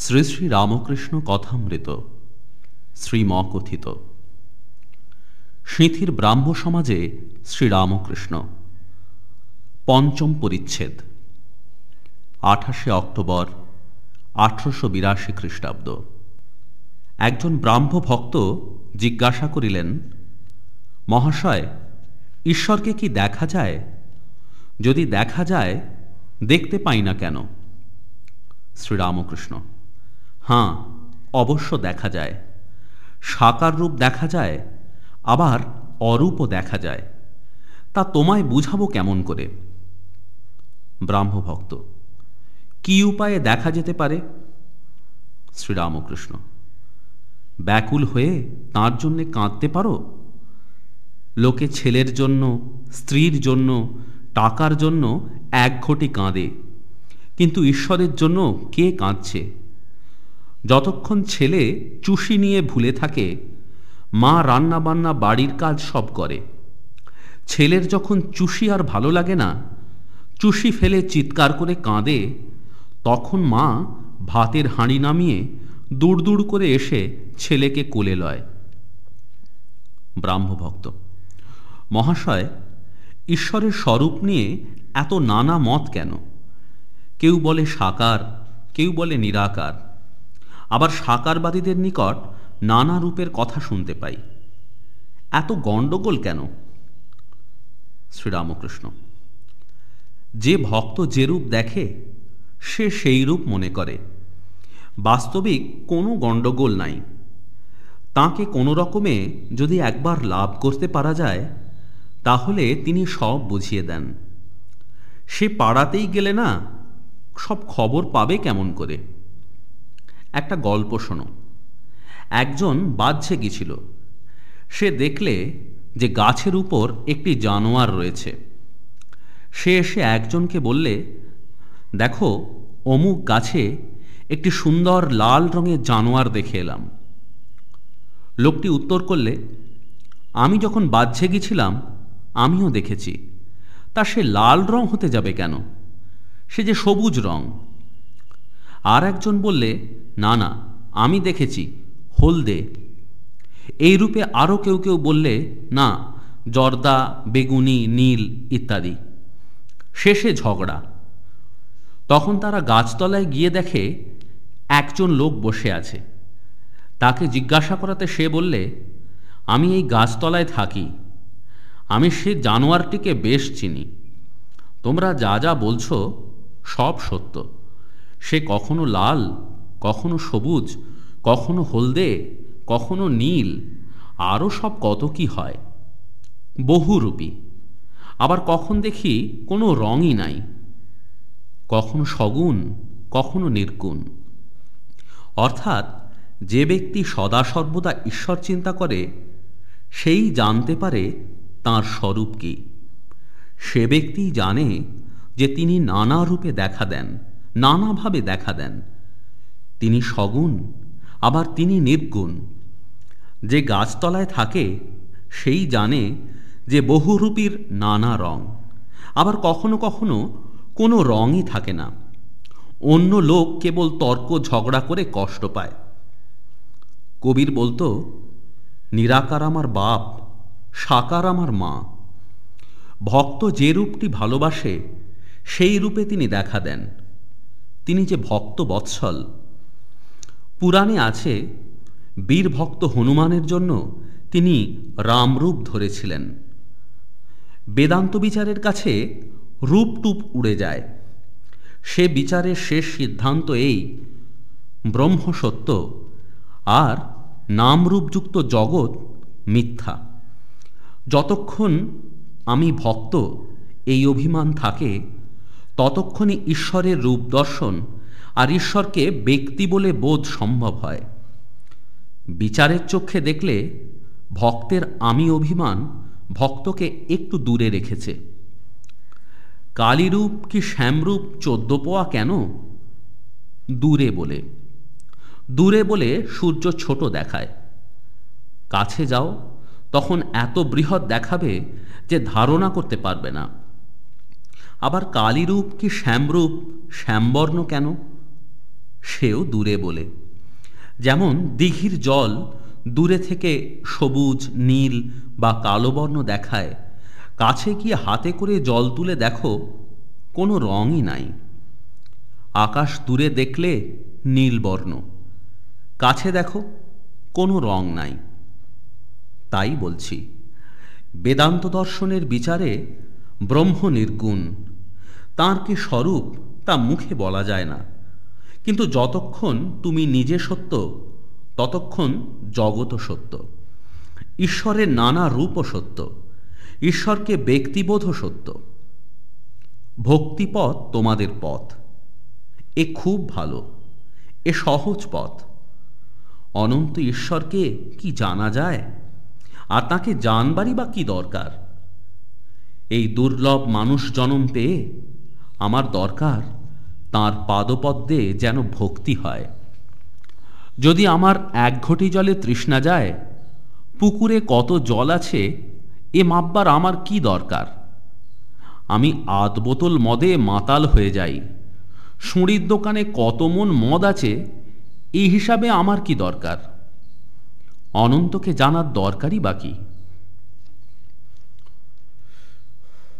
শ্রী শ্রী রামকৃষ্ণ কথামৃত শ্রীম কথিত সিঁথির ব্রাহ্ম সমাজে শ্রীরামকৃষ্ণ পঞ্চম পরিচ্ছেদ। আঠাশে অক্টোবর, আঠারোশো বিরাশি খ্রিস্টাব্দ। একজন ব্রাহ্ম ভক্ত জিজ্ঞাসা করিলেন, মহাশয়, ঈশ্বরকে কি দেখা যায়? যদি দেখা যায়, দেখতে পাই না কেন? শ্রীরামকৃষ্ণ হাঁ অবশ্য দেখা যায়। সাকার রূপ দেখা যায়, আবার অরূপও দেখা যায়। তা তোমায় বুঝাবো কেমন করে? ব্রাহ্মভক্ত, কি উপায়ে দেখা যেতে পারে? শ্রীরামকৃষ্ণ, ব্যাকুল হয়ে তাঁর জন্যে কাঁদতে পারো? লোকে ছেলের জন্য, স্ত্রীর জন্য, টাকার জন্য এক ঘটি কাঁদে। কিন্তু ঈশ্বরের জন্য কে কাঁদছে? যতক্ষণ ছেলে চুষি নিয়ে ভুলে থাকে, মা রান্না বান্না বাড়ির কাজ সব করে। ছেলের যখন চুষি আর ভালো লাগে না, চুষি ফেলে চিৎকার করে কাঁদে, তখন মা ভাতের হাঁড়ি নামিয়ে দূর দূর করে এসে ছেলেকে কোলে লয়। ব্রাহ্মভক্ত, মহাশয়, ঈশ্বরের স্বরূপ নিয়ে এত নানা মত কেন? কেউ বলে সাকার, কেউ বলে নিরাকার। আবার সাকারবাদীদের নিকট নানা রূপের কথা শুনতে পাই। এত গণ্ডগোল কেন? শ্রীরামকৃষ্ণ, যে ভক্ত যে রূপ দেখে, সে সেই রূপ মনে করে। বাস্তবিক কোনো গণ্ডগোল নাই। তাকে কোনো রকমে যদি একবার লাভ করতে পারা যায়, তাহলে তিনি সব বুঝিয়ে দেন। সে পাড়াতেই গেলে না, সব খবর পাবে কেমন করে? একটা গল্প শোনো। একজন বাজছে গেছিল সে দেখলে যে গাছের উপর একটি জানোয়ার রয়েছে। সে এসে একজনকে বললে, দেখো, অমুক গাছে একটি সুন্দর লাল রঙের জানোয়ার দেখে এলাম। লোকটি উত্তর করলে, আমি যখন বাহ্যে গেছিলাম আমিও দেখেছি। তা সে লাল রং হতে যাবে কেন? সে যে সবুজ রং। আর একজন বললে, না না, আমি দেখেছি হলদে এই রূপে আরও কেউ কেউ বললে, না, জর্দা, বেগুনি, নীল ইত্যাদি। শেষে ঝগড়া। তখন তারা গাছতলায় গিয়ে দেখে, একজন লোক বসে আছে। তাকে জিজ্ঞাসা করাতে সে বললে, আমি এই গাছতলায় থাকি। আমি সে জানোয়ারটিকে বেশ চিনি। তোমরা যা যা বলছো, সব সত্য। সে কখনো লাল, কখনো সবুজ, কখনো হলদে, কখনো নীল আরও সব কত কি হয়? বহুরূপী আবার কখন দেখি কোনো রঙই নাই। কখনো সগুণ, কখনো নির্গুণ। অর্থাৎ যে ব্যক্তি সদা সর্বদা ঈশ্বর চিন্তা করে, সেই জানতে পারে তাঁর স্বরূপ কি। সে ব্যক্তি জানে যে তিনি নানা রূপে দেখা দেন। নানাভাবে দেখা দেন। তিনি সগুণ, আবার তিনি নির্গুণ। যে গাছতলায় থাকে, সেই জানে যে বহুরূপীর নানা রং। আবার কখনো কখনো কোনো রঙই থাকে না। অন্য লোক কেবল তর্ক ঝগড়া করে কষ্ট পায়। কবির বলতো, নিরাকার আমার বাপ, সাকার আমার মা। ভক্ত যে রূপটি ভালোবাসে, সেই রূপে তিনি দেখা দেন। তিনি যে ভক্ত বৎসল, পুরাণে আছে, বীর ভক্ত হনুমানের জন্য তিনি রামরূপ ধরেছিলেন। বেদান্ত বিচারের কাছে রূপটুপ উড়ে যায়। সে বিচারের শেষ সিদ্ধান্ত এই ব্রহ্ম সত্য আর নামরূপযুক্ত জগৎ মিথ্যা। যতক্ষণ আমি ভক্ত, এই অভিমান থাকে ততক্ষণই ঈশ্বরের রূপ দর্শন আর ঈশ্বরকে ব্যক্তি বলে বোধ সম্ভব হয়। বিচারের চক্ষে দেখলে ভক্তের আমি অভিমান ভক্তকে একটু দূরে রেখেছে। কালীরূপ কি শ্যামরূপ চোদ্দ পোয়া কেন? দূরে বলে। দূরে বলে সূর্য ছোট দেখায়। কাছে যাও, তখন এত বৃহৎ দেখাবে যে ধারণা করতে পারবে না। আবার কালীরূপ কি শ্যামরূপ? শ্যামবর্ণ কেন? সেও দূরে বলে। যেমন দিঘির জল দূরে থেকে সবুজ, নীল বা কালো বর্ণ দেখায়, কাছে গিয়ে হাতে করে জল তুলে দেখো, কোনো রঙই নাই। আকাশ দূরে দেখলে নীল বর্ণ, কাছে দেখো কোনো রং নাই। তাই বলছি, বেদান্ত দর্শনের বিচারে ব্রহ্ম নির্গুণ তাঁর কি স্বরূপ তা মুখে বলা যায় না। কিন্তু যতক্ষণ তুমি নিজে সত্য, ততক্ষণ জগৎ সত্য। ঈশ্বরের নানা রূপও সত্য। ঈশ্বরকে ব্যক্তিবোধ সত্য। ভক্তিপথ তোমাদের পথ। এ খুব ভালো। এ সহজ পথ। অনন্ত ঈশ্বরকে কি জানা যায়? আর তাকে জানবারই বা কি দরকার? এই দুর্লভ মানুষ জনম পেয়ে আমার দরকার তার পাদপদ্মে যেন ভক্তি হয়। যদি আমার এক ঘটি জলে তৃষ্ণা যায়, পুকুরে কত জল আছে, এ মাপবার আমার কি দরকার? আমি আধ বোতল মদে মাতাল হয়ে যাই। সুঁড়ির দোকানে কত মন মদ আছে এই হিসাবে আমার কি দরকার? অনন্তকে জানার দরকারই বাকি